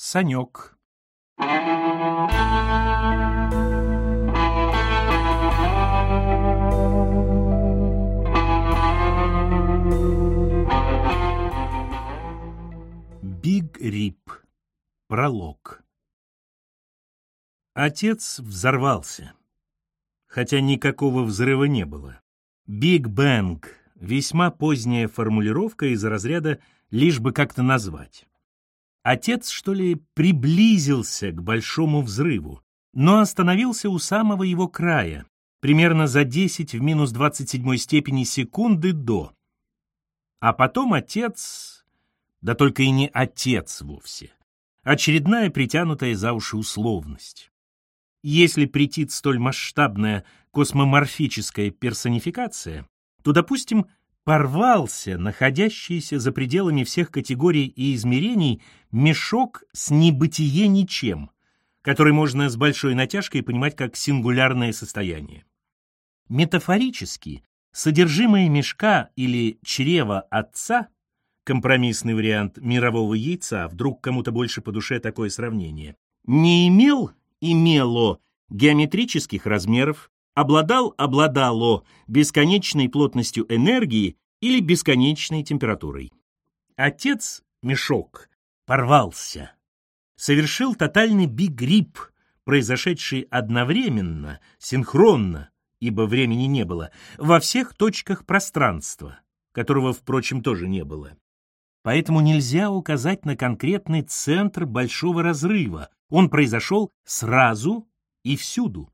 Санек. Big Rip. Пролог. Отец взорвался. Хотя никакого взрыва не было. Big Bang — весьма поздняя формулировка из разряда «лишь бы как-то назвать». Отец, что ли, приблизился к большому взрыву, но остановился у самого его края, примерно за 10 в минус 27 степени секунды до. А потом отец, да только и не отец вовсе, очередная притянутая за уши условность. Если претит столь масштабная космоморфическая персонификация, то, допустим, порвался находящийся за пределами всех категорий и измерений мешок с небытие ничем, который можно с большой натяжкой понимать как сингулярное состояние. Метафорически, содержимое мешка или чрева отца, компромиссный вариант мирового яйца, вдруг кому-то больше по душе такое сравнение, не имел, имело геометрических размеров, обладал, обладало бесконечной плотностью энергии или бесконечной температурой. Отец, мешок, порвался. Совершил тотальный бигрип, произошедший одновременно, синхронно, ибо времени не было, во всех точках пространства, которого, впрочем, тоже не было. Поэтому нельзя указать на конкретный центр большого разрыва. Он произошел сразу и всюду.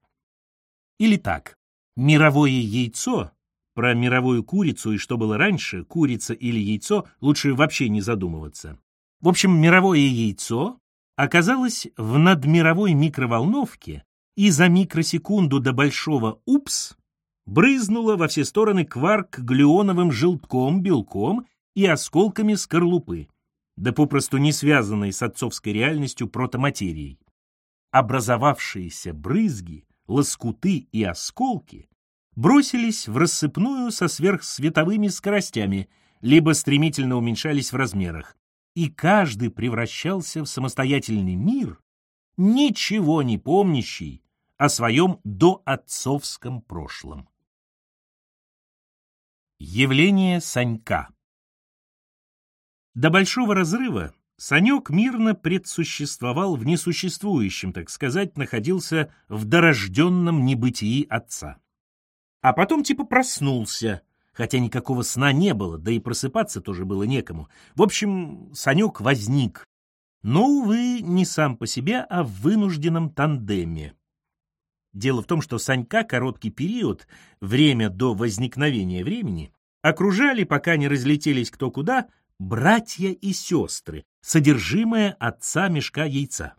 Или так, мировое яйцо, про мировую курицу и что было раньше, курица или яйцо, лучше вообще не задумываться. В общем, мировое яйцо оказалось в надмировой микроволновке и за микросекунду до большого «упс» брызнуло во все стороны кварк глюоновым желтком, белком и осколками скорлупы, да попросту не связанной с отцовской реальностью протоматерией. Образовавшиеся брызги лоскуты и осколки бросились в рассыпную со сверхсветовыми скоростями, либо стремительно уменьшались в размерах, и каждый превращался в самостоятельный мир, ничего не помнящий о своем доотцовском прошлом. Явление Санька До Большого Разрыва Санек мирно предсуществовал в несуществующем, так сказать, находился в дорожденном небытии отца. А потом типа проснулся, хотя никакого сна не было, да и просыпаться тоже было некому. В общем, Санек возник, но, увы, не сам по себе, а в вынужденном тандеме. Дело в том, что Санька короткий период, время до возникновения времени, окружали, пока не разлетелись кто куда, братья и сестры, содержимое отца мешка яйца.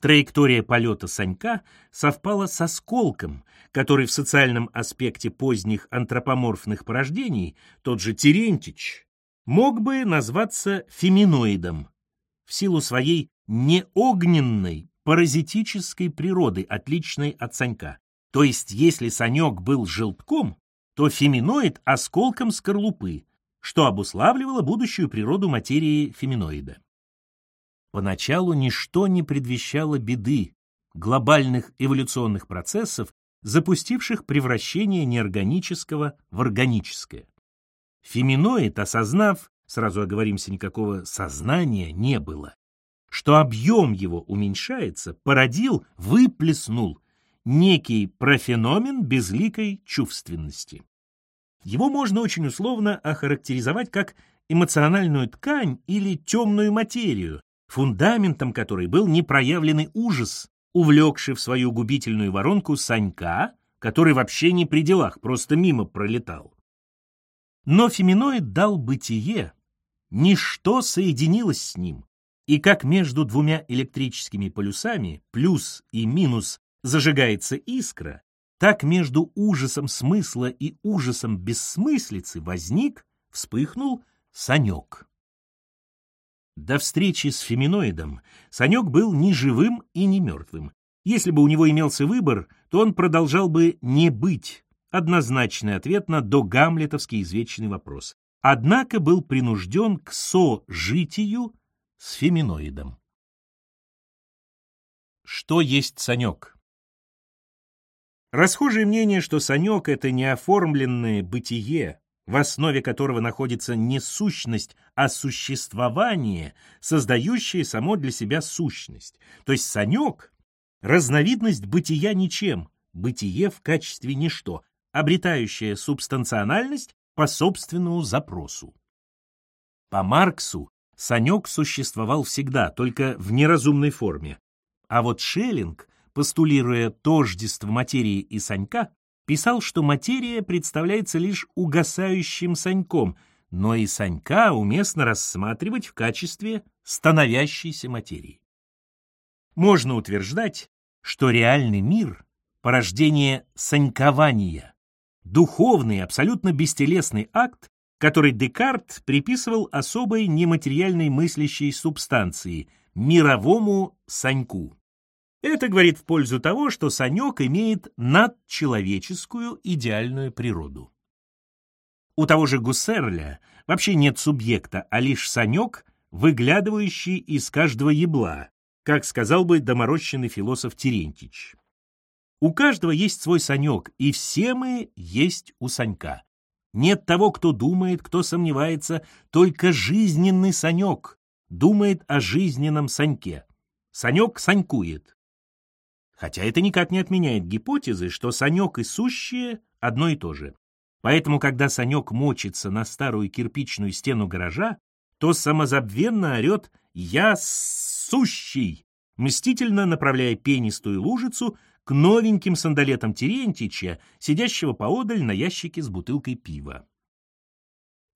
Траектория полета Санька совпала с осколком, который в социальном аспекте поздних антропоморфных порождений, тот же Терентич, мог бы назваться феминоидом в силу своей неогненной паразитической природы, отличной от Санька. То есть, если Санек был желтком, то феминоид — осколком скорлупы, что обуславливало будущую природу материи феминоида. Поначалу ничто не предвещало беды, глобальных эволюционных процессов, запустивших превращение неорганического в органическое. Феминоид, осознав, сразу оговоримся, никакого сознания не было, что объем его уменьшается, породил, выплеснул некий профеномен безликой чувственности. Его можно очень условно охарактеризовать как эмоциональную ткань или темную материю, фундаментом которой был непроявленный ужас, увлекший в свою губительную воронку Санька, который вообще не при делах, просто мимо пролетал. Но феминоид дал бытие, ничто соединилось с ним, и как между двумя электрическими полюсами, плюс и минус, зажигается искра, так между ужасом смысла и ужасом бессмыслицы возник, вспыхнул Санек. До встречи с феминоидом Санек был ни живым и ни мертвым. Если бы у него имелся выбор, то он продолжал бы не быть. Однозначный ответ на догамлетовский извечный вопрос. Однако был принужден к сожитию с феминоидом. Что есть Санек? Расхожее мнение, что Санек — это неоформленное бытие, в основе которого находится не сущность, а существование, создающее само для себя сущность. То есть Санек — разновидность бытия ничем, бытие в качестве ничто, обретающее субстанциональность по собственному запросу. По Марксу Санек существовал всегда, только в неразумной форме. А вот Шеллинг, постулируя тождество материи и Санька, писал, что материя представляется лишь угасающим Саньком, но и Санька уместно рассматривать в качестве становящейся материи. Можно утверждать, что реальный мир — порождение санькования, духовный, абсолютно бестелесный акт, который Декарт приписывал особой нематериальной мыслящей субстанции — мировому Саньку. Это говорит в пользу того, что Санек имеет надчеловеческую идеальную природу. У того же Гуссерля вообще нет субъекта, а лишь Санек, выглядывающий из каждого ебла, как сказал бы доморощенный философ Терентьич. У каждого есть свой Санек, и все мы есть у Санька. Нет того, кто думает, кто сомневается, только жизненный Санек думает о жизненном Саньке. Санек санькует. Хотя это никак не отменяет гипотезы, что Санек и сущее одно и то же. Поэтому, когда Санек мочится на старую кирпичную стену гаража, то самозабвенно орет «Я сущий!», мстительно направляя пенистую лужицу к новеньким сандалетам Терентича, сидящего поодаль на ящике с бутылкой пива.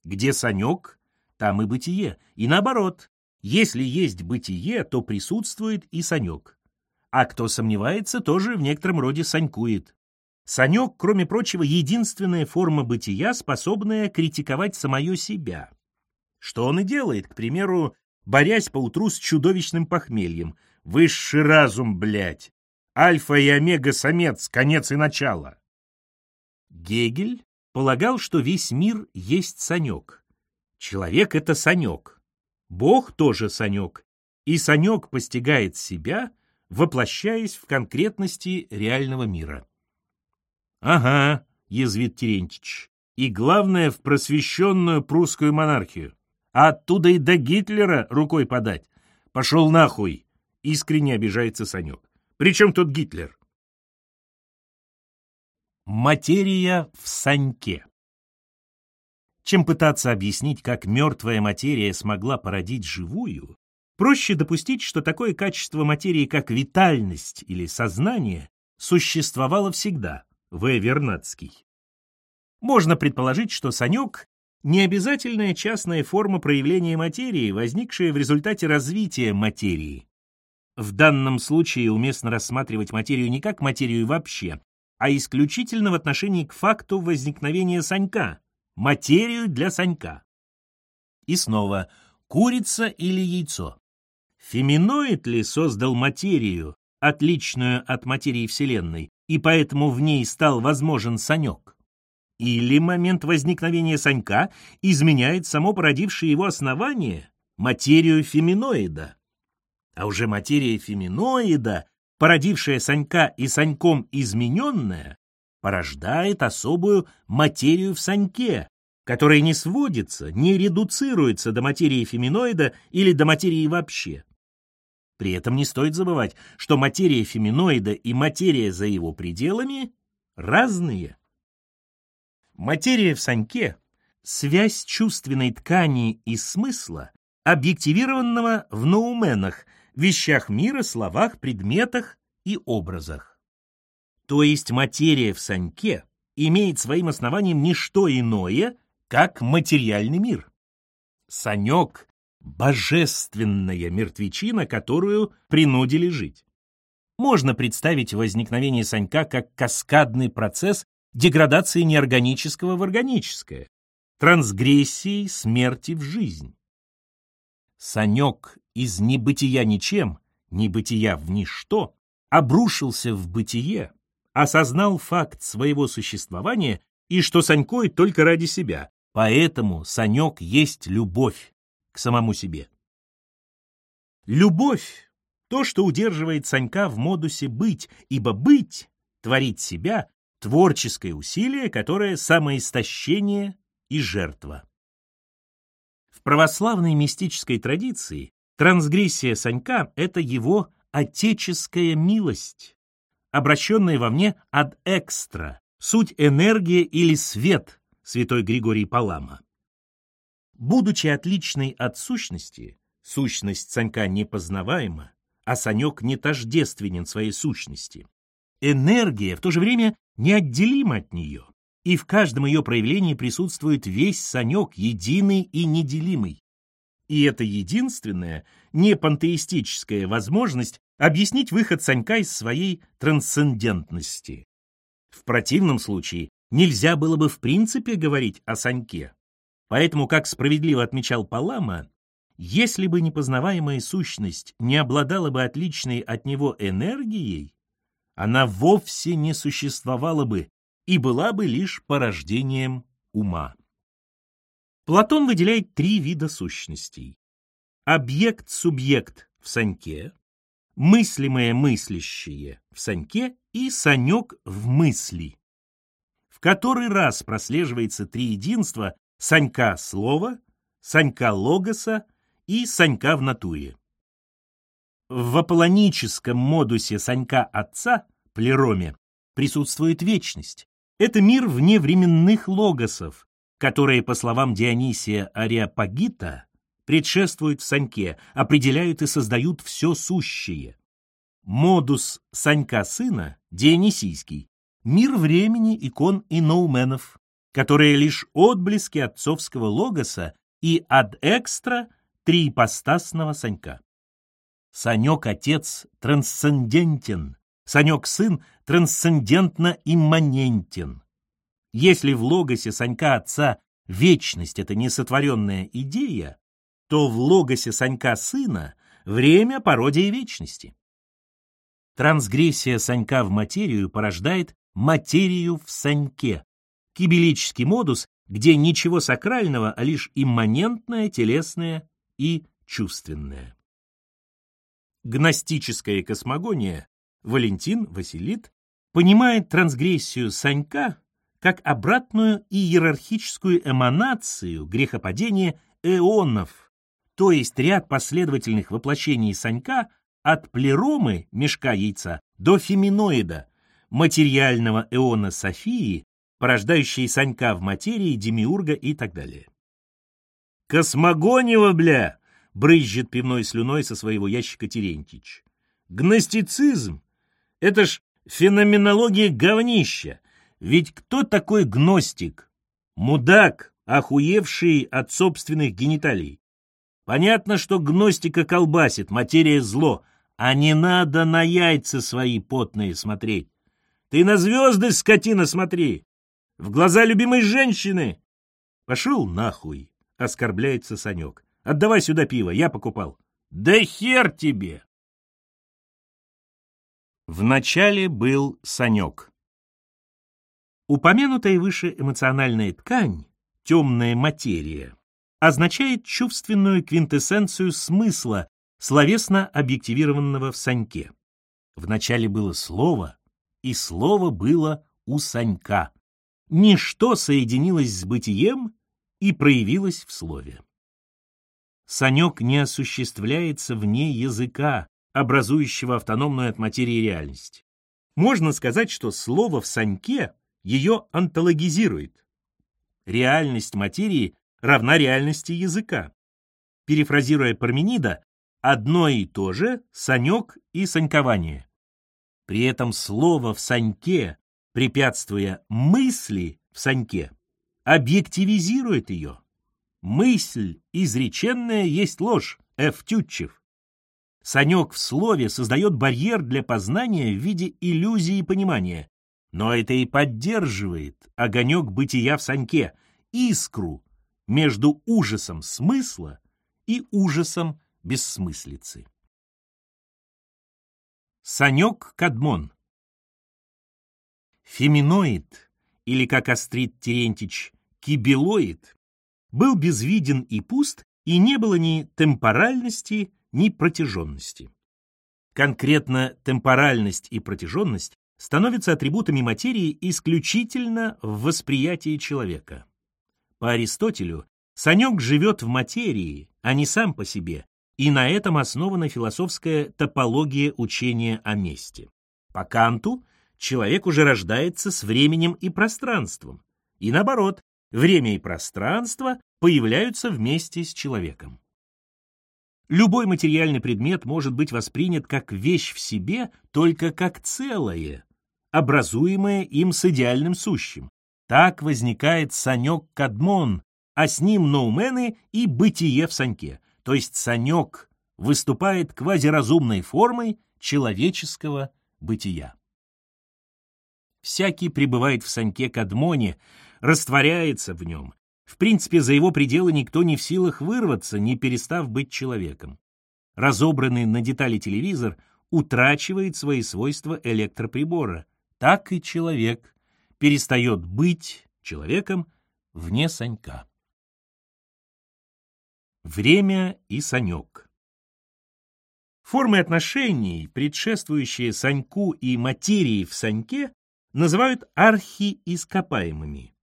Где Санек, там и бытие, и наоборот. Если есть бытие, то присутствует и Санек а кто сомневается, тоже в некотором роде санькует. Санек, кроме прочего, единственная форма бытия, способная критиковать самое себя. Что он и делает, к примеру, борясь поутру с чудовищным похмельем. Высший разум, блядь! Альфа и омега-самец, конец и начало. Гегель полагал, что весь мир есть санек. Человек — это санек. Бог тоже санек. И санек постигает себя воплощаясь в конкретности реального мира. «Ага», — язвит Терентьич, — «и главное, в просвещенную прусскую монархию. А оттуда и до Гитлера рукой подать. Пошел нахуй!» — искренне обижается Санек. «Причем тут Гитлер?» Материя в Саньке Чем пытаться объяснить, как мертвая материя смогла породить живую, Проще допустить, что такое качество материи, как витальность или сознание, существовало всегда, В. Вернадский. Можно предположить, что Санек — не обязательная частная форма проявления материи, возникшая в результате развития материи. В данном случае уместно рассматривать материю не как материю вообще, а исключительно в отношении к факту возникновения Санька, материю для Санька. И снова, курица или яйцо. Феминоид ли создал материю, отличную от материи Вселенной, и поэтому в ней стал возможен Санек? Или момент возникновения Санька изменяет само породившее его основание, материю феминоида? А уже материя феминоида, породившая Санька и Саньком измененная, порождает особую материю в Саньке, которая не сводится, не редуцируется до материи феминоида или до материи вообще. При этом не стоит забывать, что материя феминоида и материя за его пределами разные. Материя в Саньке — связь чувственной ткани и смысла, объективированного в ноуменах, вещах мира, словах, предметах и образах. То есть материя в Саньке имеет своим основанием не что иное, как материальный мир. Санек божественная мертвечина, которую принудили жить. Можно представить возникновение Санька как каскадный процесс деградации неорганического в органическое, трансгрессии смерти в жизнь. Санек из небытия ничем, небытия в ничто, обрушился в бытие, осознал факт своего существования и что Санькой только ради себя, поэтому Санек есть любовь, к самому себе. Любовь то, что удерживает Санька в модусе «быть», ибо «быть» — творить себя — творческое усилие, которое самоистощение и жертва. В православной мистической традиции трансгрессия Санька — это его отеческая милость, обращенная вовне ad экстра, суть энергия или свет, святой Григорий Палама. Будучи отличной от сущности, сущность Санька непознаваема, а Санек не тождественен своей сущности. Энергия в то же время неотделима от нее, и в каждом ее проявлении присутствует весь Санек, единый и неделимый. И это единственная, не пантеистическая возможность объяснить выход Санька из своей трансцендентности. В противном случае нельзя было бы в принципе говорить о Саньке. Поэтому, как справедливо отмечал Палама, если бы непознаваемая сущность не обладала бы отличной от него энергией, она вовсе не существовала бы и была бы лишь порождением ума. Платон выделяет три вида сущностей. Объект-субъект в Саньке, мыслимое мыслящее в Саньке и Санек в мысли. В который раз прослеживается три единства Санька слова, Санька логоса и Санька в натуре. В аполлоническом модусе Санька отца, плероме, присутствует вечность. Это мир вневременных логосов, которые, по словам Дионисия Ариапагита, предшествуют Саньке, определяют и создают все сущее. Модус Санька сына, Дионисийский, мир времени икон и ноуменов, которые лишь отблески отцовского логоса и ад экстра триипостасного Санька. Санек-отец трансцендентен, Санек-сын трансцендентно-имманентен. Если в логосе Санька отца вечность — это несотворенная идея, то в логосе Санька сына время — пародия вечности. Трансгрессия Санька в материю порождает материю в Саньке, кибелический модус, где ничего сакрального, а лишь имманентное, телесное и чувственное. Гностическая космогония Валентин Василит понимает трансгрессию Санька как обратную иерархическую эманацию грехопадения эонов, то есть ряд последовательных воплощений Санька от плеромы мешка яйца до феминоида, материального эона Софии, порождающей Санька в материи, демиурга и так далее. «Космогонева, бля!» — брызжет пивной слюной со своего ящика Терентьич. «Гностицизм! Это ж феноменология говнища! Ведь кто такой гностик? Мудак, охуевший от собственных гениталий. Понятно, что гностика колбасит, материя зло, а не надо на яйца свои потные смотреть. Ты на звезды, скотина, смотри! В глаза любимой женщины! Пошел нахуй! Оскорбляется Санек. Отдавай сюда пиво, я покупал. Да хер тебе! Вначале был Санек. Упомянутая выше эмоциональная ткань, темная материя, означает чувственную квинтэссенцию смысла, словесно объективированного в Саньке. Вначале было слово, и слово было у Санька. Ничто соединилось с бытием и проявилось в слове. Санек не осуществляется вне языка, образующего автономную от материи реальность. Можно сказать, что слово в Саньке ее онтологизирует. Реальность материи равна реальности языка. Перефразируя Парменида, одно и то же санек и санькование. При этом слово в саньке, препятствуя мысли в саньке, объективизирует ее. Мысль изреченная есть ложь, Ф. Тютчев. Санек в слове создает барьер для познания в виде иллюзии понимания, но это и поддерживает огонек бытия в Саньке, искру между ужасом смысла и ужасом бессмыслицы. Санек Кадмон Феминоид, или, как острит Терентич, кибелоид, был безвиден и пуст, и не было ни темпоральности, ни протяженности. Конкретно темпоральность и протяженность становятся атрибутами материи исключительно в восприятии человека. По Аристотелю, Санек живет в материи, а не сам по себе, и на этом основана философская топология учения о месте. По Канту человек уже рождается с временем и пространством, и наоборот, время и пространство появляются вместе с человеком. Любой материальный предмет может быть воспринят как вещь в себе, только как целое, образуемое им с идеальным сущим. Так возникает Санек-Кадмон, а с ним ноумены и бытие в Саньке, то есть Санек выступает квазиразумной формой человеческого бытия. Всякий пребывает в Саньке-Кадмоне, растворяется в нем, в принципе, за его пределы никто не в силах вырваться, не перестав быть человеком. Разобранный на детали телевизор утрачивает свои свойства электроприбора. Так и человек перестает быть человеком вне Санька. Время и Санек Формы отношений, предшествующие Саньку и материи в Саньке, называют архиископаемыми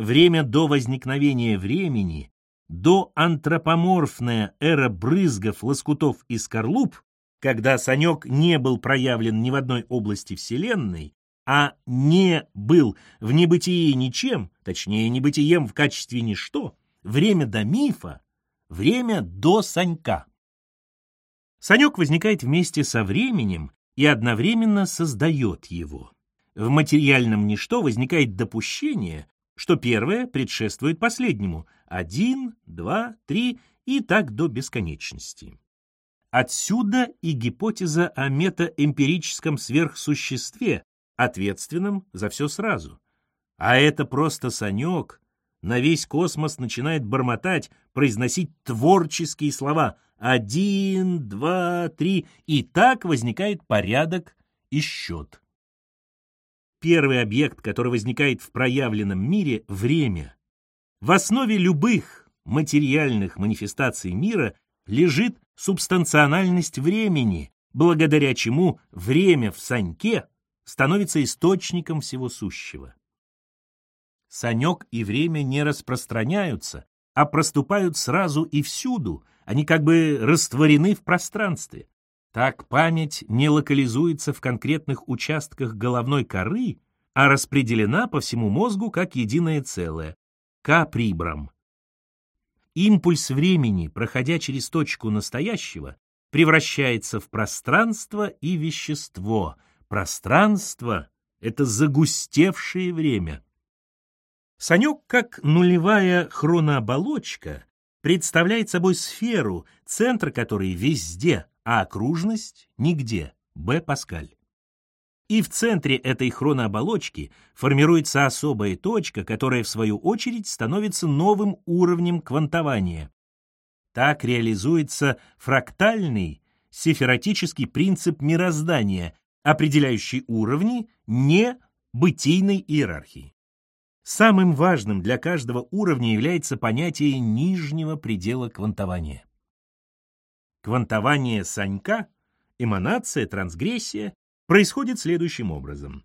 время до возникновения времени, до антропоморфная эра брызгов, лоскутов и скорлуп, когда Санек не был проявлен ни в одной области Вселенной, а не был в небытии ничем, точнее, небытием в качестве ничто, время до мифа, время до Санька. Санек возникает вместе со временем и одновременно создает его. В материальном ничто возникает допущение, что первое предшествует последнему. Один, два, три и так до бесконечности. Отсюда и гипотеза о метаэмпирическом сверхсуществе, ответственном за все сразу. А это просто Санек. На весь космос начинает бормотать, произносить творческие слова «один», «два», «три», и так возникает порядок и счет. Первый объект, который возникает в проявленном мире — время. В основе любых материальных манифестаций мира лежит субстанциональность времени, благодаря чему время в Саньке становится источником всего сущего. Санек и время не распространяются, а проступают сразу и всюду, они как бы растворены в пространстве. Так память не локализуется в конкретных участках головной коры, а распределена по всему мозгу как единое целое, каприбром. Импульс времени, проходя через точку настоящего, превращается в пространство и вещество. Пространство — это загустевшее время. Санек, как нулевая хронооболочка, представляет собой сферу, центр которой везде, а окружность нигде. Б. Паскаль. И в центре этой хронооболочки формируется особая точка, которая в свою очередь становится новым уровнем квантования. Так реализуется фрактальный сифератический принцип мироздания, определяющий уровни не бытийной иерархии. Самым важным для каждого уровня является понятие нижнего предела квантования. Квантование Санька, эманация, трансгрессия, происходит следующим образом.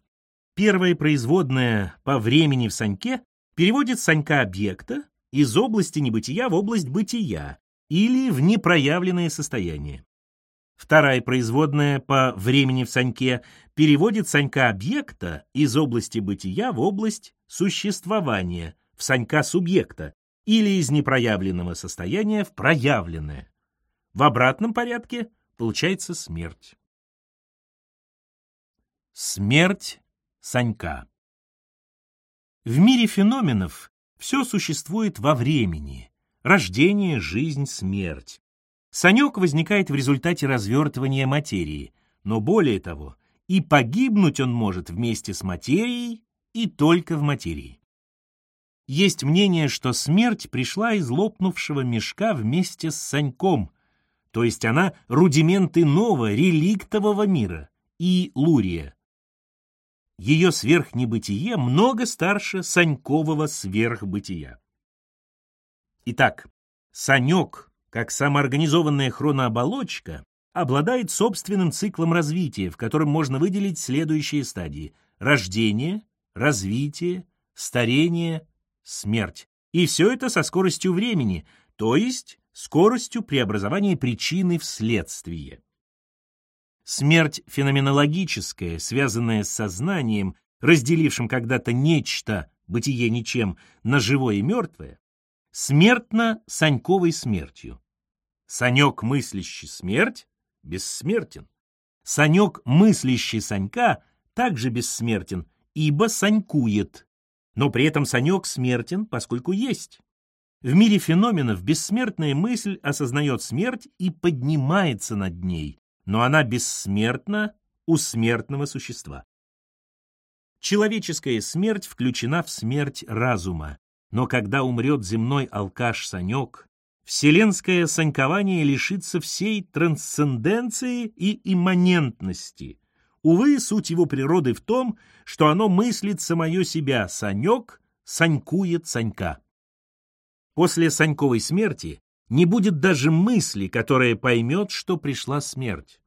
Первая производная по времени в Саньке переводит Санька объекта из области небытия в область бытия или в непроявленное состояние. Вторая производная по времени в Саньке переводит Санька объекта из области бытия в область существования, в Санька субъекта, или из непроявленного состояния в проявленное. В обратном порядке получается смерть. Смерть Санька В мире феноменов все существует во времени. Рождение, жизнь, смерть. Санек возникает в результате развертывания материи, но более того, и погибнуть он может вместе с материей и только в материи. Есть мнение, что смерть пришла из лопнувшего мешка вместе с Саньком, то есть она рудимент иного, реликтового мира, и Лурия. Ее сверхнебытие много старше Санькового сверхбытия. Итак, Санек, как самоорганизованная хронооболочка, обладает собственным циклом развития, в котором можно выделить следующие стадии – рождение, развитие, старение, смерть. И все это со скоростью времени, то есть скоростью преобразования причины в следствие. Смерть феноменологическая, связанная с сознанием, разделившим когда-то нечто, бытие ничем, на живое и мертвое, смертна Саньковой смертью. Санек, мыслящий смерть, бессмертен. Санек, мыслящий Санька, также бессмертен, ибо санькует. Но при этом Санек смертен, поскольку есть. В мире феноменов бессмертная мысль осознает смерть и поднимается над ней, но она бессмертна у смертного существа. Человеческая смерть включена в смерть разума, но когда умрет земной алкаш Санек, вселенское санькование лишится всей трансценденции и имманентности. Увы, суть его природы в том, что оно мыслит самое себя, Санек санькует Санька. После Саньковой смерти не будет даже мысли, которая поймет, что пришла смерть.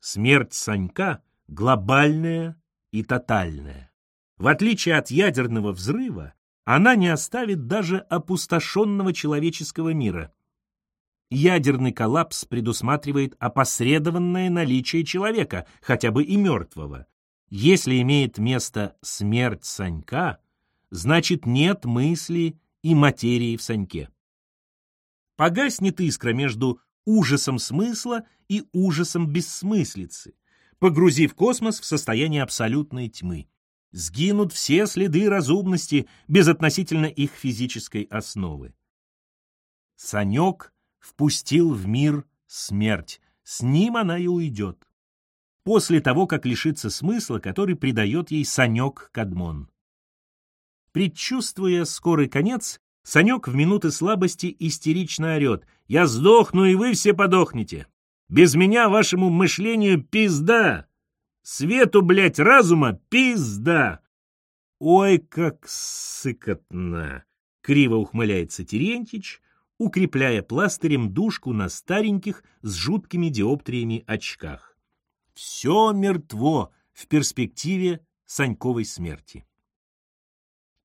Смерть Санька глобальная и тотальная. В отличие от ядерного взрыва, она не оставит даже опустошенного человеческого мира. Ядерный коллапс предусматривает опосредованное наличие человека, хотя бы и мертвого. Если имеет место смерть Санька, значит нет мысли и материи в Саньке. Погаснет искра между ужасом смысла и ужасом бессмыслицы, погрузив космос в состояние абсолютной тьмы. Сгинут все следы разумности безотносительно их физической основы. Санек впустил в мир смерть, с ним она и уйдет. После того, как лишится смысла, который придает ей Санек Кадмон. Предчувствуя скорый конец, Санек в минуты слабости истерично орет. «Я сдохну, и вы все подохнете! Без меня вашему мышлению пизда! Свету, блядь, разума пизда!» «Ой, как сыкотно!» — криво ухмыляется Терентьич, укрепляя пластырем душку на стареньких с жуткими диоптриями очках. Все мертво в перспективе Саньковой смерти.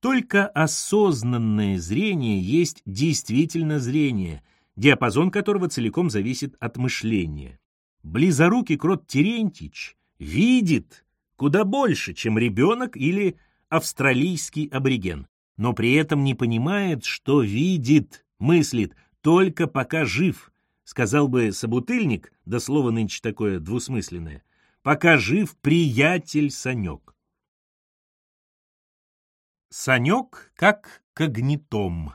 Только осознанное зрение есть действительно зрение, диапазон которого целиком зависит от мышления. Близорукий крот Терентьич видит куда больше, чем ребенок или австралийский абориген, но при этом не понимает, что видит, мыслит, только пока жив, сказал бы собутыльник, да слово нынче такое двусмысленное, пока жив приятель Санек. Санек как когнитом.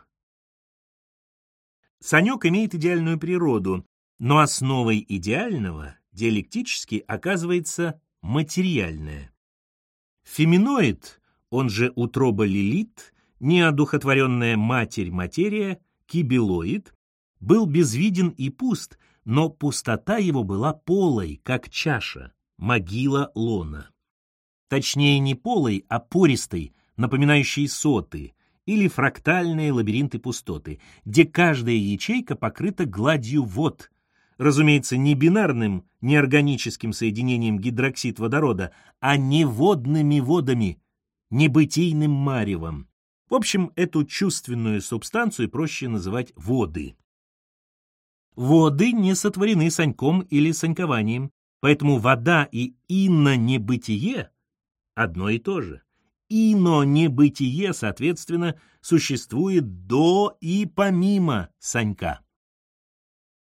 Санек имеет идеальную природу, но основой идеального диалектически оказывается материальное. Феминоид, он же утроба лилит, неодухотворенная матерь-материя, кибелоид, был безвиден и пуст, но пустота его была полой, как чаша, могила лона. Точнее, не полой, а пористой, напоминающие соты, или фрактальные лабиринты пустоты, где каждая ячейка покрыта гладью вод, разумеется, не бинарным, неорганическим соединением гидроксид водорода, а неводными водами, небытийным маревом. В общем, эту чувственную субстанцию проще называть воды. Воды не сотворены саньком или санькованием, поэтому вода и инно-небытие одно и то же ино-небытие, соответственно, существует до и помимо Санька.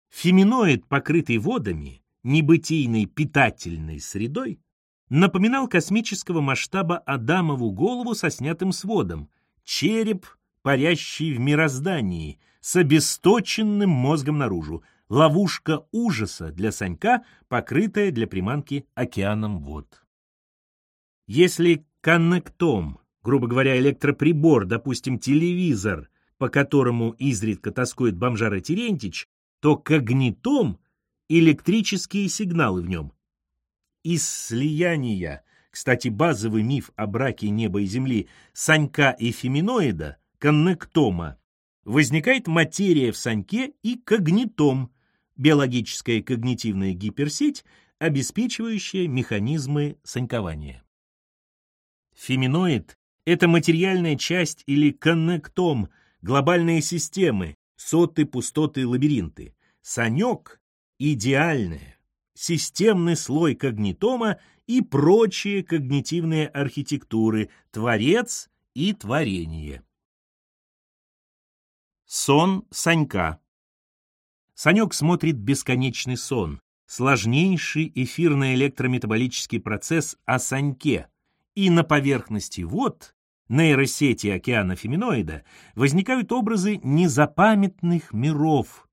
Феминоид, покрытый водами, небытийной питательной средой, напоминал космического масштаба Адамову голову со снятым сводом, череп, парящий в мироздании, с обесточенным мозгом наружу, ловушка ужаса для Санька, покрытая для приманки океаном вод. Если коннектом, грубо говоря, электроприбор, допустим, телевизор, по которому изредка тоскует бомжара Терентич, то когнитом — электрические сигналы в нем. Из слияния, кстати, базовый миф о браке неба и земли, Санька и феминоида, коннектома, возникает материя в Саньке и когнитом, биологическая когнитивная гиперсеть, обеспечивающая механизмы санькования. Феминоид — это материальная часть или коннектом, глобальные системы, соты, пустоты, лабиринты. Санек — идеальное, системный слой когнитома и прочие когнитивные архитектуры, творец и творение. Сон Санька Санек смотрит бесконечный сон, сложнейший эфирно-электрометаболический процесс о Саньке, и на поверхности вод, нейросети океана Феминоида, возникают образы незапамятных миров,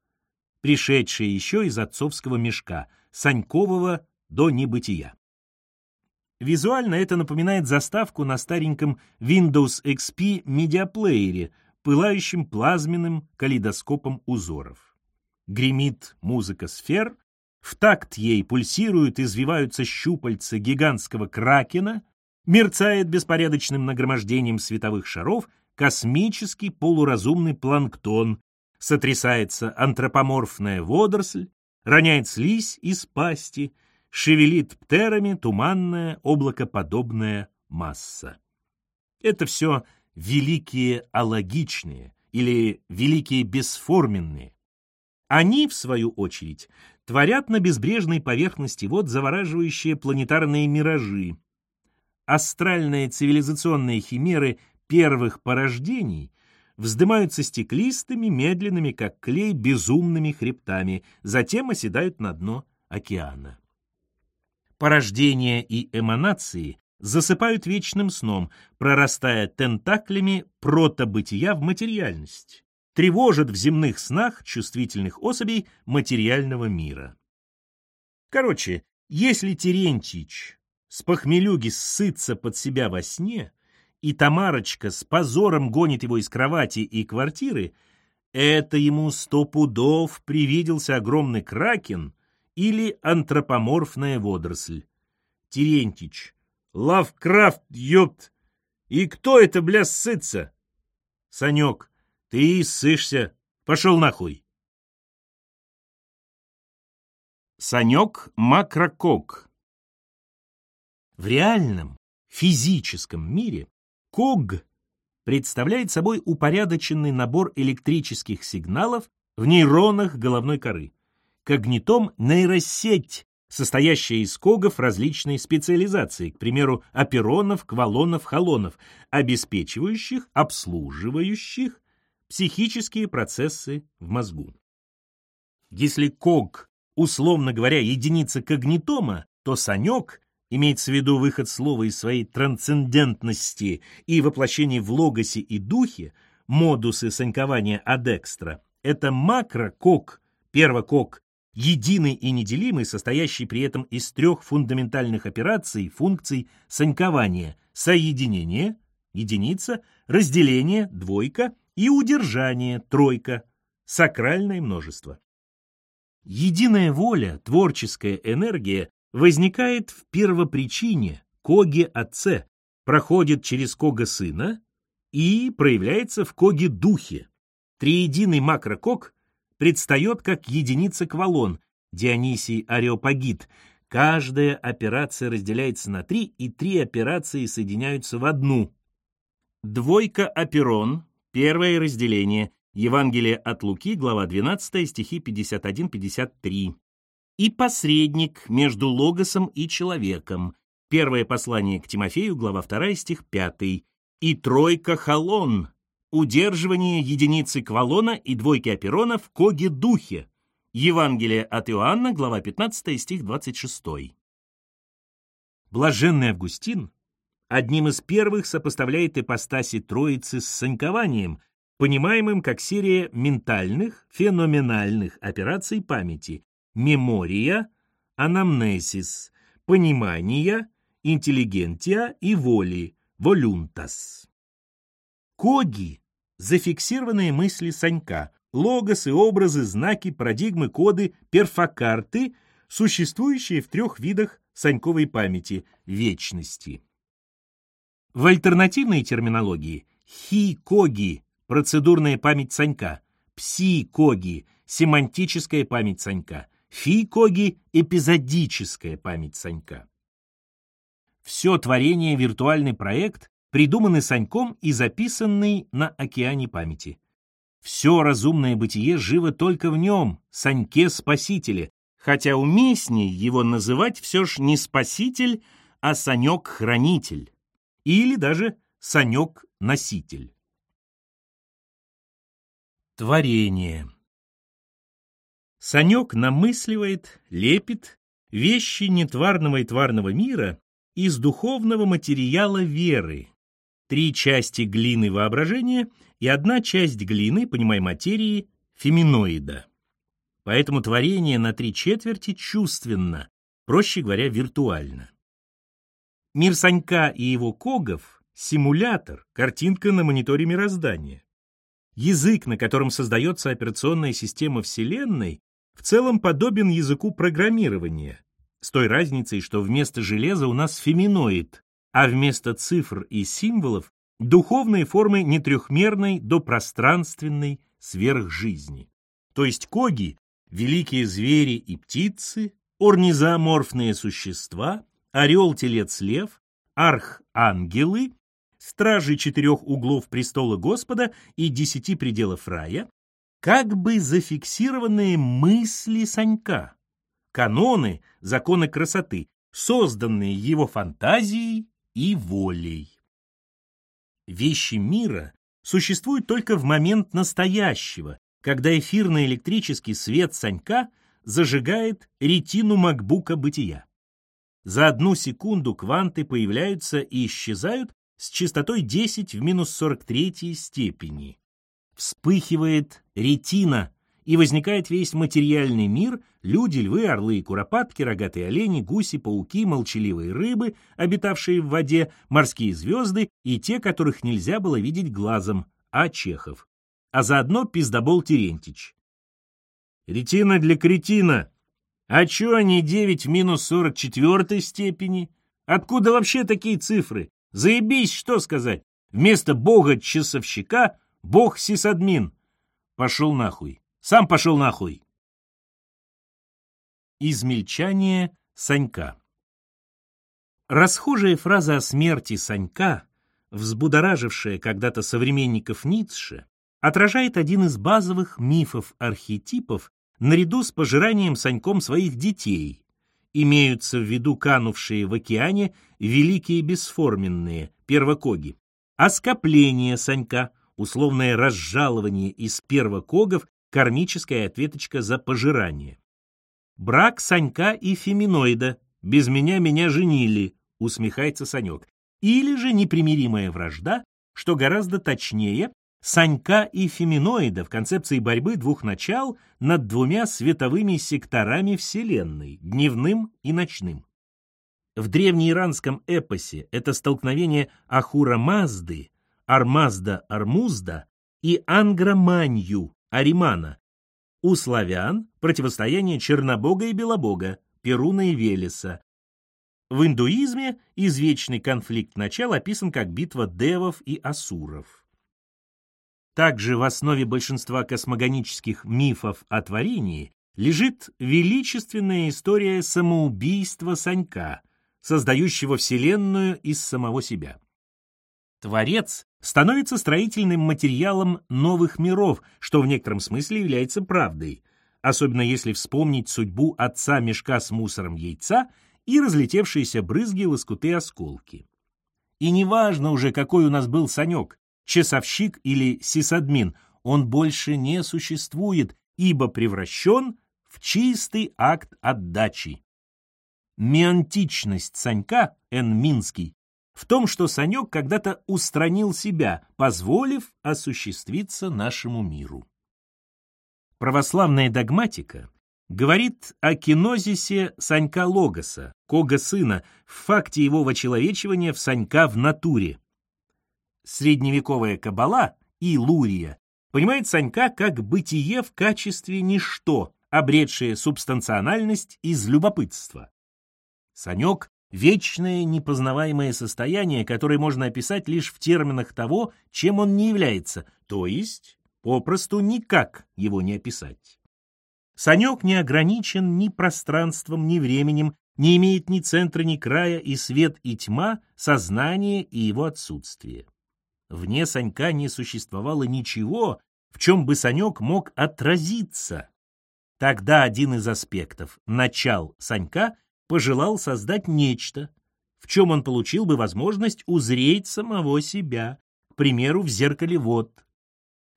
пришедшие еще из отцовского мешка, Санькового до небытия. Визуально это напоминает заставку на стареньком Windows XP медиаплеере, пылающим плазменным калейдоскопом узоров. Гремит музыка сфер, в такт ей пульсируют и извиваются щупальца гигантского кракена, мерцает беспорядочным нагромождением световых шаров космический полуразумный планктон, сотрясается антропоморфная водоросль, роняет слизь из пасти, шевелит птерами туманная облакоподобная масса. Это все великие алогичные или великие бесформенные. Они, в свою очередь, творят на безбрежной поверхности вод завораживающие планетарные миражи. Астральные цивилизационные химеры первых порождений вздымаются стеклистыми, медленными, как клей, безумными хребтами, затем оседают на дно океана. Порождения и эманации засыпают вечным сном, прорастая тентаклями протобытия в материальность, тревожат в земных снах чувствительных особей материального мира. Короче, если Терентьич с похмелюги ссытся под себя во сне, и Тамарочка с позором гонит его из кровати и квартиры, это ему сто пудов привиделся огромный кракен или антропоморфная водоросль. Терентич, Лавкрафт, ёпт! И кто это, бля, ссытся? Санек, ты ссышься. Пошел нахуй. Санек Макрокок В реальном, физическом мире КОГ представляет собой упорядоченный набор электрических сигналов в нейронах головной коры. Когнитом — нейросеть, состоящая из когов различной специализации, к примеру, аперонов, квалонов, холонов, обеспечивающих, обслуживающих психические процессы в мозгу. Если ког, условно говоря, единица когнитома, то санек имеется в виду выход слова из своей трансцендентности и воплощение в логосе и духе, модусы санькования адекстра, это макрокок, первокок, единый и неделимый, состоящий при этом из трех фундаментальных операций функций санькования – соединение, единица, разделение, двойка и удержание, тройка, сакральное множество. Единая воля, творческая энергия возникает в первопричине, коге отце, проходит через кога сына и проявляется в коге духе. Триединый макрокок предстает как единица квалон, Дионисий Ареопагит. Каждая операция разделяется на три, и три операции соединяются в одну. Двойка оперон, первое разделение, Евангелие от Луки, глава 12, стихи 51-53 и посредник между логосом и человеком. Первое послание к Тимофею, глава 2, стих 5. И тройка холон, удерживание единицы квалона и двойки аперона в коге-духе. Евангелие от Иоанна, глава 15, стих 26. Блаженный Августин одним из первых сопоставляет ипостаси Троицы с санькованием, понимаемым как серия ментальных, феноменальных операций памяти, мемория, анамнезис, понимание, интеллигентия и воли, волюнтас. Коги – зафиксированные мысли Санька, логосы, образы, знаки, парадигмы, коды, перфокарты, существующие в трех видах саньковой памяти – вечности. В альтернативной терминологии хи-коги – процедурная память Санька, пси-коги – семантическая память Санька, фи-коги — эпизодическая память Санька. Все творение — виртуальный проект, придуманный Саньком и записанный на океане памяти. Все разумное бытие живо только в нем, Саньке-спасителе, хотя уместнее его называть все ж не спаситель, а Санек-хранитель или даже Санек-носитель. Творение Санек намысливает, лепит вещи нетварного и тварного мира из духовного материала веры. Три части глины воображения и одна часть глины, понимай материи, феминоида. Поэтому творение на три четверти чувственно, проще говоря, виртуально. Мир Санька и его когов — симулятор, картинка на мониторе мироздания. Язык, на котором создается операционная система Вселенной, в целом подобен языку программирования, с той разницей, что вместо железа у нас феминоид, а вместо цифр и символов духовные формы не трехмерной до пространственной сверхжизни. То есть коги — великие звери и птицы, орнизооморфные существа, орел-телец-лев, арх-ангелы, стражи четырех углов престола Господа и десяти пределов рая, как бы зафиксированные мысли Санька, каноны, законы красоты, созданные его фантазией и волей. Вещи мира существуют только в момент настоящего, когда эфирно-электрический свет Санька зажигает ретину макбука бытия. За одну секунду кванты появляются и исчезают с частотой 10 в минус 43 степени. Вспыхивает ретина, и возникает весь материальный мир, люди, львы, орлы и куропатки, рогатые олени, гуси, пауки, молчаливые рыбы, обитавшие в воде, морские звезды и те, которых нельзя было видеть глазом, а Чехов. А заодно пиздобол Терентич. Ретина для кретина. А чё они 9 в минус 44 степени? Откуда вообще такие цифры? Заебись, что сказать. Вместо бога-часовщика — бог-сисадмин. Пошел нахуй. Сам пошел нахуй. Измельчание Санька Расхожая фраза о смерти Санька, взбудоражившая когда-то современников Ницше, отражает один из базовых мифов-архетипов наряду с пожиранием Саньком своих детей. Имеются в виду канувшие в океане великие бесформенные первокоги, а скопление Санька, условное разжалование из первокогов кармическая ответочка за пожирание. Брак Санька и феминоида. Без меня меня женили, усмехается Санек. Или же непримиримая вражда, что гораздо точнее, Санька и феминоида в концепции борьбы двух начал над двумя световыми секторами Вселенной, дневным и ночным. В древнеиранском эпосе это столкновение Ахура-Мазды, Армазда-Армузда и Ангра-Манью, Аримана. У славян противостояние Чернобога и Белобога, Перуна и Велеса. В индуизме извечный конфликт начал описан как битва девов и асуров. Также в основе большинства космогонических мифов о творении лежит величественная история самоубийства Санька, создающего Вселенную из самого себя. Творец становится строительным материалом новых миров, что в некотором смысле является правдой, особенно если вспомнить судьбу отца мешка с мусором яйца и разлетевшиеся брызги, лоскуты, осколки. И неважно уже, какой у нас был Санек, часовщик или сисадмин, он больше не существует, ибо превращен в чистый акт отдачи. Миантичность Санька, Н. Минский, в том, что Санек когда-то устранил себя, позволив осуществиться нашему миру. Православная догматика говорит о кинозисе Санька Логоса, Кога сына, в факте его вочеловечивания в Санька в натуре. Средневековая кабала и Лурия понимает Санька как бытие в качестве ничто, обретшее субстанциональность из любопытства. Санек вечное непознаваемое состояние, которое можно описать лишь в терминах того, чем он не является, то есть попросту никак его не описать. Санек не ограничен ни пространством, ни временем, не имеет ни центра, ни края, и свет, и тьма, сознание и его отсутствие. Вне Санька не существовало ничего, в чем бы Санек мог отразиться. Тогда один из аспектов, начал Санька, пожелал создать нечто, в чем он получил бы возможность узреть самого себя, к примеру, в зеркале вод.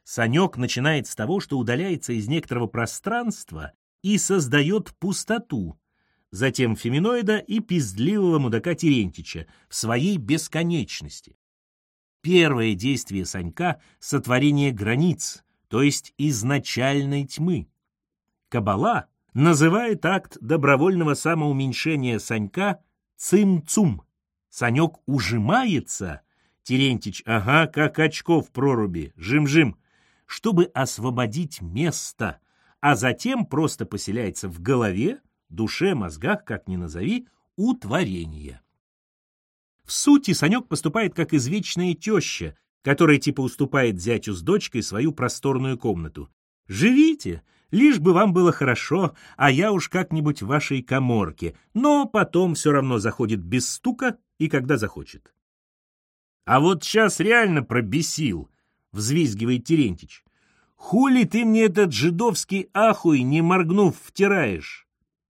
Санек начинает с того, что удаляется из некоторого пространства и создает пустоту, затем феминоида и пиздливого мудака Терентича в своей бесконечности. Первое действие Санька — сотворение границ, то есть изначальной тьмы. Кабала называет акт добровольного самоуменьшения Санька цим-цум. Санек ужимается, Терентич, ага, как очко в проруби, жим-жим, чтобы освободить место, а затем просто поселяется в голове, душе, мозгах, как ни назови, у. В сути, Санек поступает как извечная теща, которая типа уступает зятю с дочкой свою просторную комнату. «Живите, лишь бы вам было хорошо, а я уж как-нибудь в вашей коморке», но потом все равно заходит без стука и когда захочет. «А вот сейчас реально пробесил», — взвизгивает Терентич. «Хули ты мне этот жидовский ахуй, не моргнув, втираешь?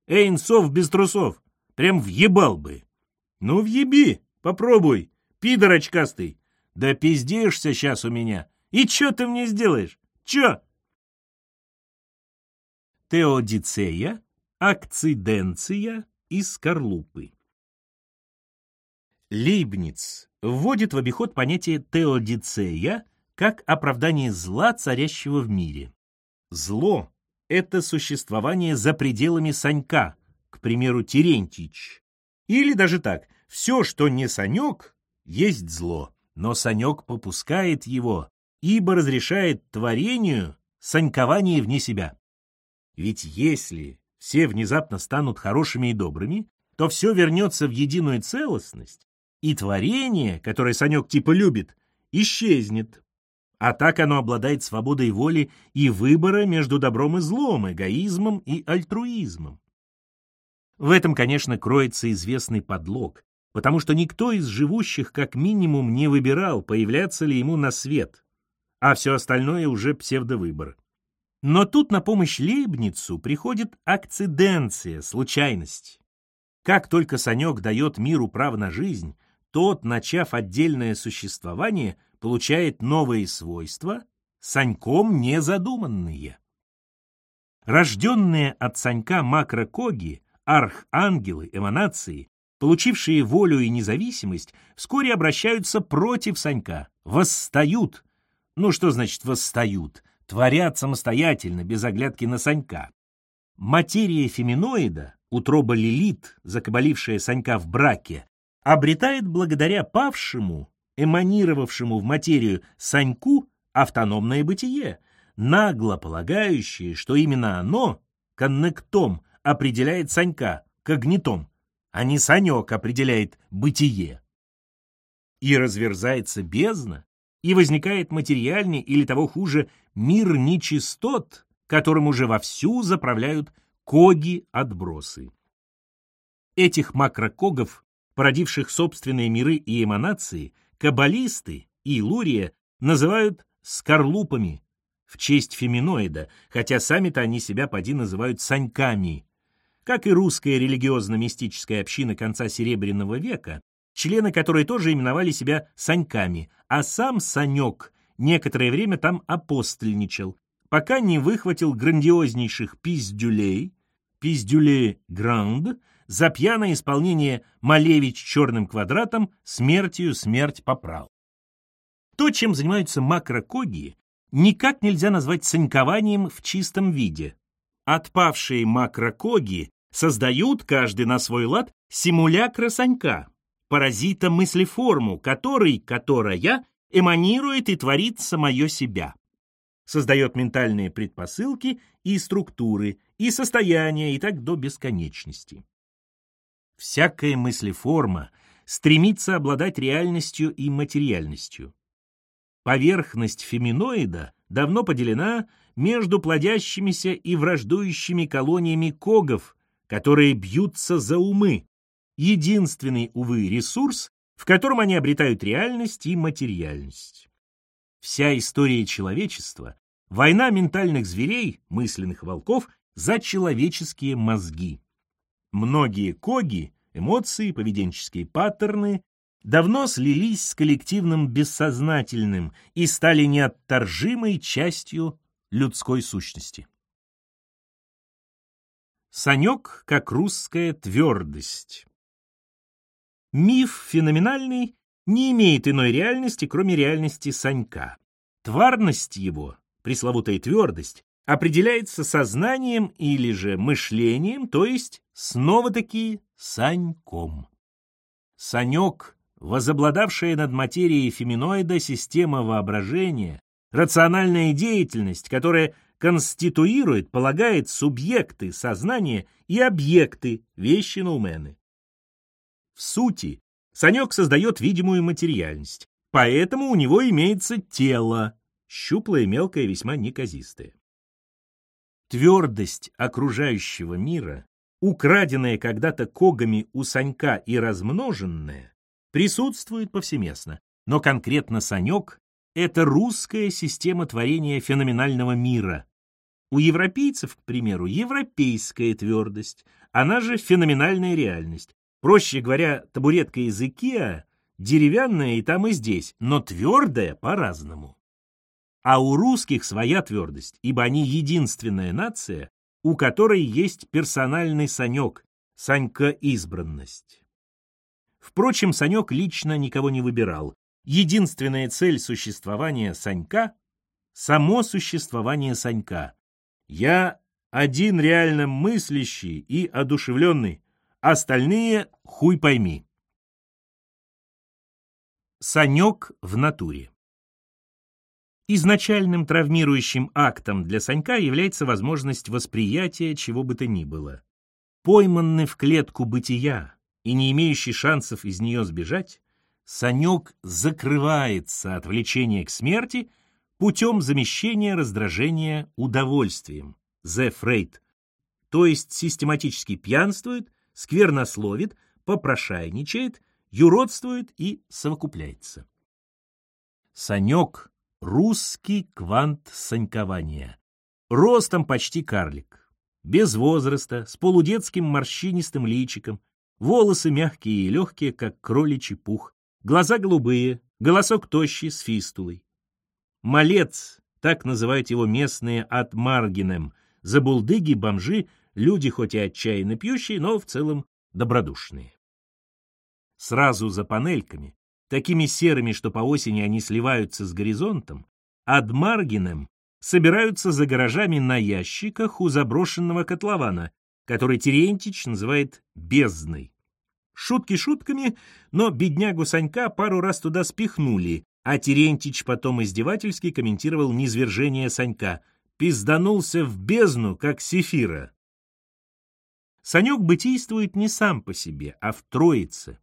Эйнсов без трусов, прям въебал бы». «Ну, въеби!» Попробуй, пидор очкастый. Да пиздеешься сейчас у меня. И чё ты мне сделаешь? Чё? Теодицея, акциденция и скорлупы. Лейбниц вводит в обиход понятие теодицея как оправдание зла, царящего в мире. Зло — это существование за пределами Санька, к примеру, Терентич. Или даже так, все, что не Санек, есть зло, но Санек попускает его, ибо разрешает творению санькование вне себя. Ведь если все внезапно станут хорошими и добрыми, то все вернется в единую целостность, и творение, которое Санек типа любит, исчезнет. А так оно обладает свободой воли и выбора между добром и злом, эгоизмом и альтруизмом. В этом, конечно, кроется известный подлог, потому что никто из живущих как минимум не выбирал, появляться ли ему на свет, а все остальное уже псевдовыбор. Но тут на помощь Лейбницу приходит акциденция, случайность. Как только Санек дает миру право на жизнь, тот, начав отдельное существование, получает новые свойства, Саньком не задуманные. Рожденные от Санька макрокоги, архангелы, эманации, получившие волю и независимость, вскоре обращаются против Санька, восстают. Ну что значит восстают? Творят самостоятельно, без оглядки на Санька. Материя феминоида, утроба Лилит, закабалившая Санька в браке, обретает благодаря павшему, эманировавшему в материю Саньку, автономное бытие, нагло полагающее, что именно оно, коннектом, определяет Санька, когнитом, а не Санек определяет бытие. И разверзается бездна, и возникает материальный или того хуже мир нечистот, которым уже вовсю заправляют коги-отбросы. Этих макрокогов, породивших собственные миры и эманации, каббалисты и Лурия называют скорлупами в честь феминоида, хотя сами-то они себя поди называют саньками, как и русская религиозно-мистическая община конца Серебряного века, члены которой тоже именовали себя Саньками, а сам Санек некоторое время там апостольничал, пока не выхватил грандиознейших пиздюлей, пиздюлей гранд, за пьяное исполнение Малевич черным квадратом смертью смерть попрал. То, чем занимаются макрокоги, никак нельзя назвать санькованием в чистом виде. Отпавшие макрокоги создают каждый на свой лад симулякра Санька, паразита мыслеформу, который, которая эманирует и творит самое себя. Создает ментальные предпосылки и структуры, и состояния, и так до бесконечности. Всякая мыслеформа стремится обладать реальностью и материальностью. Поверхность феминоида давно поделена между плодящимися и враждующими колониями когов, которые бьются за умы, единственный, увы, ресурс, в котором они обретают реальность и материальность. Вся история человечества — война ментальных зверей, мысленных волков, за человеческие мозги. Многие коги, эмоции, поведенческие паттерны давно слились с коллективным бессознательным и стали неотторжимой частью людской сущности. Санек как русская твердость. Миф феноменальный не имеет иной реальности, кроме реальности Санька. Тварность его, пресловутая твердость, определяется сознанием или же мышлением, то есть снова-таки Саньком. Санек, возобладавшая над материей феминоида система воображения, рациональная деятельность, которая конституирует, полагает субъекты сознания и объекты, вещи наумены. В сути, Санек создает видимую материальность, поэтому у него имеется тело, щуплое, мелкое, весьма неказистое. Твердость окружающего мира, украденная когда-то когами у Санька и размноженная, присутствует повсеместно, но конкретно Санек — это русская система творения феноменального мира. У европейцев, к примеру, европейская твердость, она же феноменальная реальность, Проще говоря, табуретка из Икеа деревянная и там, и здесь, но твердая по-разному. А у русских своя твердость, ибо они единственная нация, у которой есть персональный Санек, Санька-избранность. Впрочем, Санек лично никого не выбирал. Единственная цель существования Санька — само существование Санька. Я один реально мыслящий и одушевленный, Остальные хуй пойми. Санек в натуре. Изначальным травмирующим актом для Санька является возможность восприятия чего бы то ни было. Пойманный в клетку бытия и не имеющий шансов из нее сбежать, Санек закрывается от влечения к смерти путем замещения раздражения удовольствием, the фрейд, то есть систематически пьянствует сквернословит, попрошайничает, юродствует и совокупляется. Санек — русский квант санькования. Ростом почти карлик. Без возраста, с полудетским морщинистым личиком, волосы мягкие и легкие, как кроличий пух, глаза голубые, голосок тощий с фистулой. Малец, так называют его местные от Маргинем, забулдыги, бомжи, люди хоть и отчаянно пьющие, но в целом добродушные. Сразу за панельками, такими серыми, что по осени они сливаются с горизонтом, ad маргином собираются за гаражами на ящиках у заброшенного котлована, который Терентич называет «бездной». Шутки шутками, но беднягу Санька пару раз туда спихнули, а Терентич потом издевательски комментировал низвержение Санька. Пизданулся в бездну, как сефира. Санек бытийствует не сам по себе, а в троице.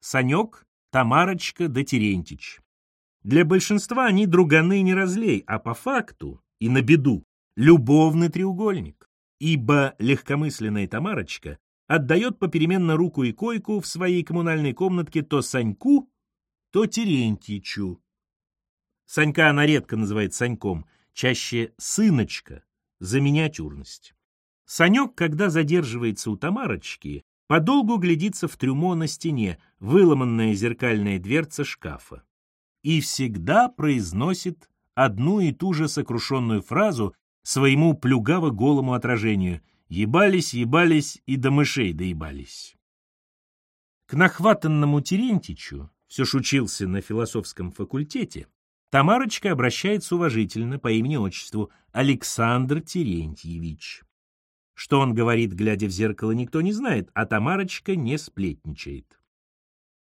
Санек, Тамарочка да Терентич. Для большинства они друганы не разлей, а по факту и на беду любовный треугольник. Ибо легкомысленная Тамарочка отдает попеременно руку и койку в своей коммунальной комнатке то Саньку, то Терентичу. Санька она редко называет Саньком, чаще «сыночка» за миниатюрность. Санек, когда задерживается у Тамарочки, подолгу глядится в трюмо на стене, выломанная зеркальная дверца шкафа. И всегда произносит одну и ту же сокрушенную фразу своему плюгаво-голому отражению «Ебались, ебались и до мышей доебались». К нахватанному Терентичу, все шучился на философском факультете, Тамарочка обращается уважительно по имени-отчеству Александр Терентьевич. Что он говорит, глядя в зеркало, никто не знает, а Тамарочка не сплетничает.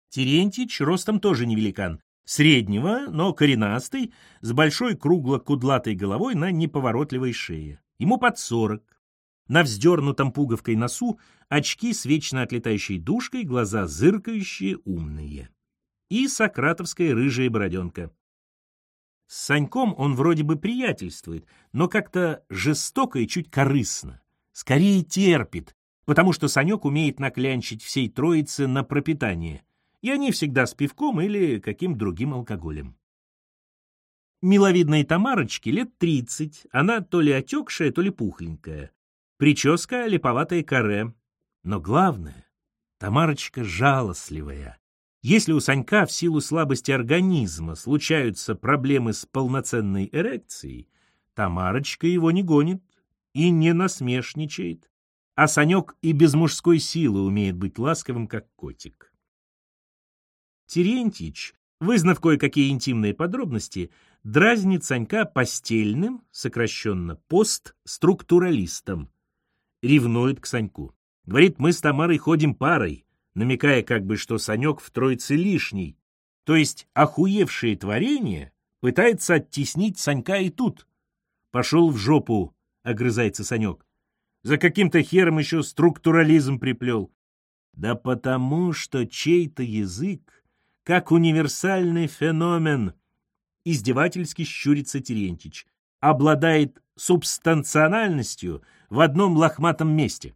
Терентич ростом тоже невеликан, среднего, но коренастый, с большой кругло-кудлатой головой на неповоротливой шее. Ему под сорок. На вздернутом пуговкой носу очки с вечно отлетающей душкой, глаза зыркающие, умные. И сократовская рыжая бороденка. С Саньком он вроде бы приятельствует, но как-то жестоко и чуть корыстно. Скорее терпит, потому что Санек умеет наклянчить всей троице на пропитание, и они всегда с пивком или каким другим алкоголем. Миловидной Тамарочке лет тридцать, она то ли отекшая, то ли пухленькая. Прическа — липоватое каре. Но главное, Тамарочка жалостливая. Если у Санька в силу слабости организма случаются проблемы с полноценной эрекцией, Тамарочка его не гонит и не насмешничает, а Санек и без мужской силы умеет быть ласковым, как котик. Терентьич, вызнав кое-какие интимные подробности, дразнит Санька постельным, сокращенно постструктуралистом, ревнует к Саньку. Говорит, мы с Тамарой ходим парой, намекая как бы, что Санек в троице лишний. То есть охуевшее творение пытается оттеснить Санька и тут. Пошел в жопу, огрызается Санек. За каким-то хером еще структурализм приплел. Да потому что чей-то язык, как универсальный феномен, издевательски щурится Терентич, обладает субстанциональностью в одном лохматом месте.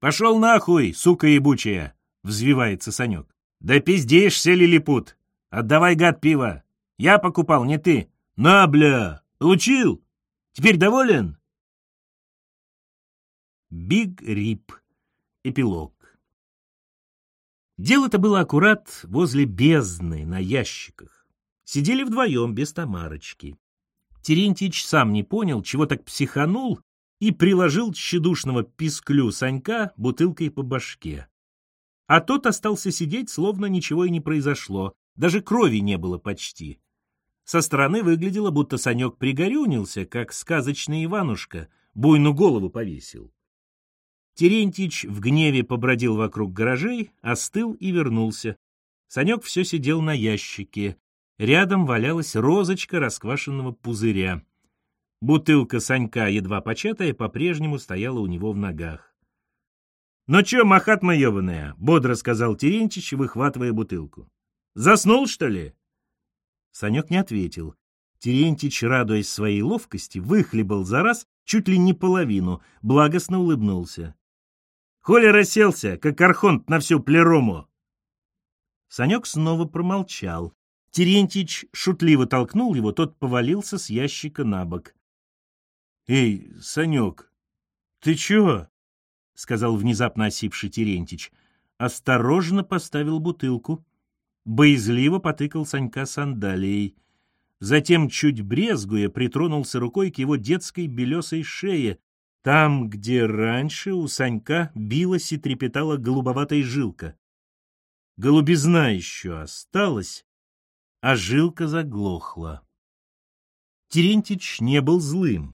«Пошел нахуй, сука ебучая!» — взвивается Санек. «Да пиздеешься, лилипут! Отдавай, гад, пиво! Я покупал, не ты! На, бля! Получил! Теперь доволен?» Биг Рип. Эпилог. Дело-то было аккурат возле бездны на ящиках. Сидели вдвоем, без Тамарочки. Терентьич сам не понял, чего так психанул, и приложил тщедушного писклю Санька бутылкой по башке. А тот остался сидеть, словно ничего и не произошло, даже крови не было почти. Со стороны выглядело, будто Санек пригорюнился, как сказочный Иванушка, буйну голову повесил. Терентьич в гневе побродил вокруг гаражей, остыл и вернулся. Санек все сидел на ящике. Рядом валялась розочка расквашенного пузыря. Бутылка Санька, едва початая, по-прежнему стояла у него в ногах. «Ну чё, Махатма ёбаная?» — бодро сказал Терентьич, выхватывая бутылку. «Заснул, что ли?» Санек не ответил. Терентьич, радуясь своей ловкости, выхлебал за раз чуть ли не половину, благостно улыбнулся. «Коли расселся, как архонт на всю плерому!» Санек снова промолчал. Терентьич шутливо толкнул его, тот повалился с ящика на бок. «Эй, Санек, ты чего?» — сказал внезапно осипший Терентич. Осторожно поставил бутылку. Боязливо потыкал Санька сандалией. Затем, чуть брезгуя, притронулся рукой к его детской белесой шее, там, где раньше у Санька билась и трепетала голубоватая жилка. Голубизна еще осталась, а жилка заглохла. Терентич не был злым.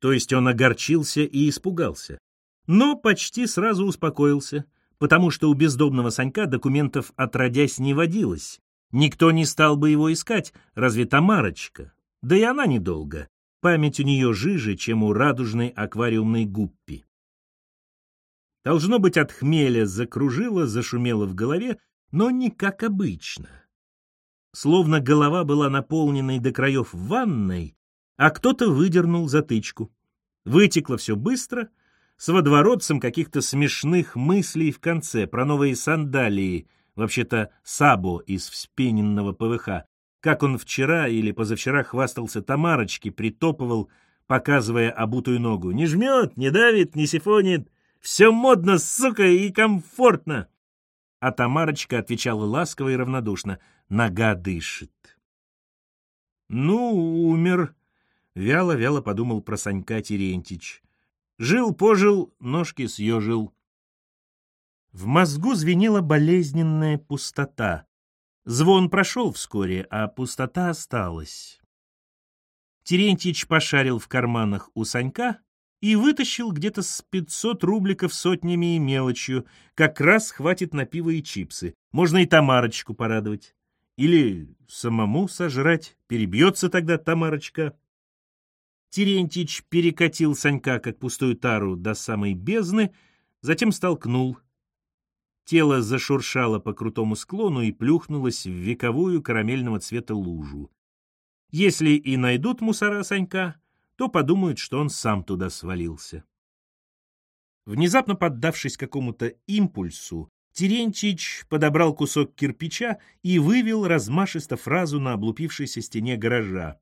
То есть он огорчился и испугался. Но почти сразу успокоился, потому что у бездомного Санька документов отродясь не водилось. Никто не стал бы его искать, разве Тамарочка? Да и она недолго. Память у нее жиже, чем у радужной аквариумной гуппи. Должно быть, от хмеля закружило, зашумело в голове, но не как обычно. Словно голова была наполненной до краев ванной, а кто-то выдернул затычку. Вытекло все быстро, с водоворотцем каких-то смешных мыслей в конце про новые сандалии, вообще-то сабо из вспененного ПВХ, как он вчера или позавчера хвастался Тамарочке, притопывал, показывая обутую ногу. «Не жмет, не давит, не сифонит, все модно, сука, и комфортно!» А Тамарочка отвечала ласково и равнодушно. «Нога дышит». «Ну, умер», Вяло-вяло подумал про Санька Терентич. Жил-пожил, ножки съежил. В мозгу звенела болезненная пустота. Звон прошел вскоре, а пустота осталась. Терентьич пошарил в карманах у Санька и вытащил где-то с пятьсот рубликов сотнями и мелочью. Как раз хватит на пиво и чипсы. Можно и Тамарочку порадовать. Или самому сожрать. Перебьется тогда Тамарочка. Терентьич перекатил Санька, как пустую тару, до самой бездны, затем столкнул. Тело зашуршало по крутому склону и плюхнулось в вековую карамельного цвета лужу. Если и найдут мусора Санька, то подумают, что он сам туда свалился. Внезапно поддавшись какому-то импульсу, Терентьич подобрал кусок кирпича и вывел размашисто фразу на облупившейся стене гаража.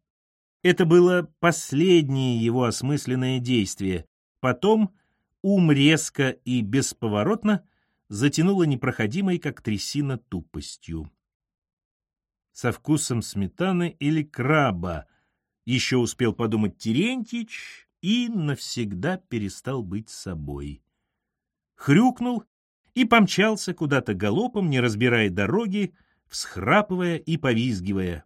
Это было последнее его осмысленное действие. Потом ум резко и бесповоротно затянуло непроходимой, как трясина, тупостью. Со вкусом сметаны или краба, еще успел подумать Терентьич и навсегда перестал быть собой. Хрюкнул и помчался куда-то галопом, не разбирая дороги, всхрапывая и повизгивая.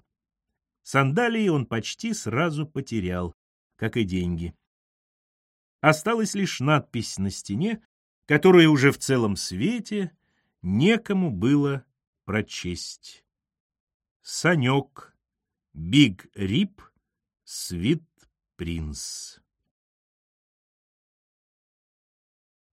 Сандалии он почти сразу потерял, как и деньги. Осталась лишь надпись на стене, которую уже в целом свете некому было прочесть. Санек, Биг Рип, Свит Принц.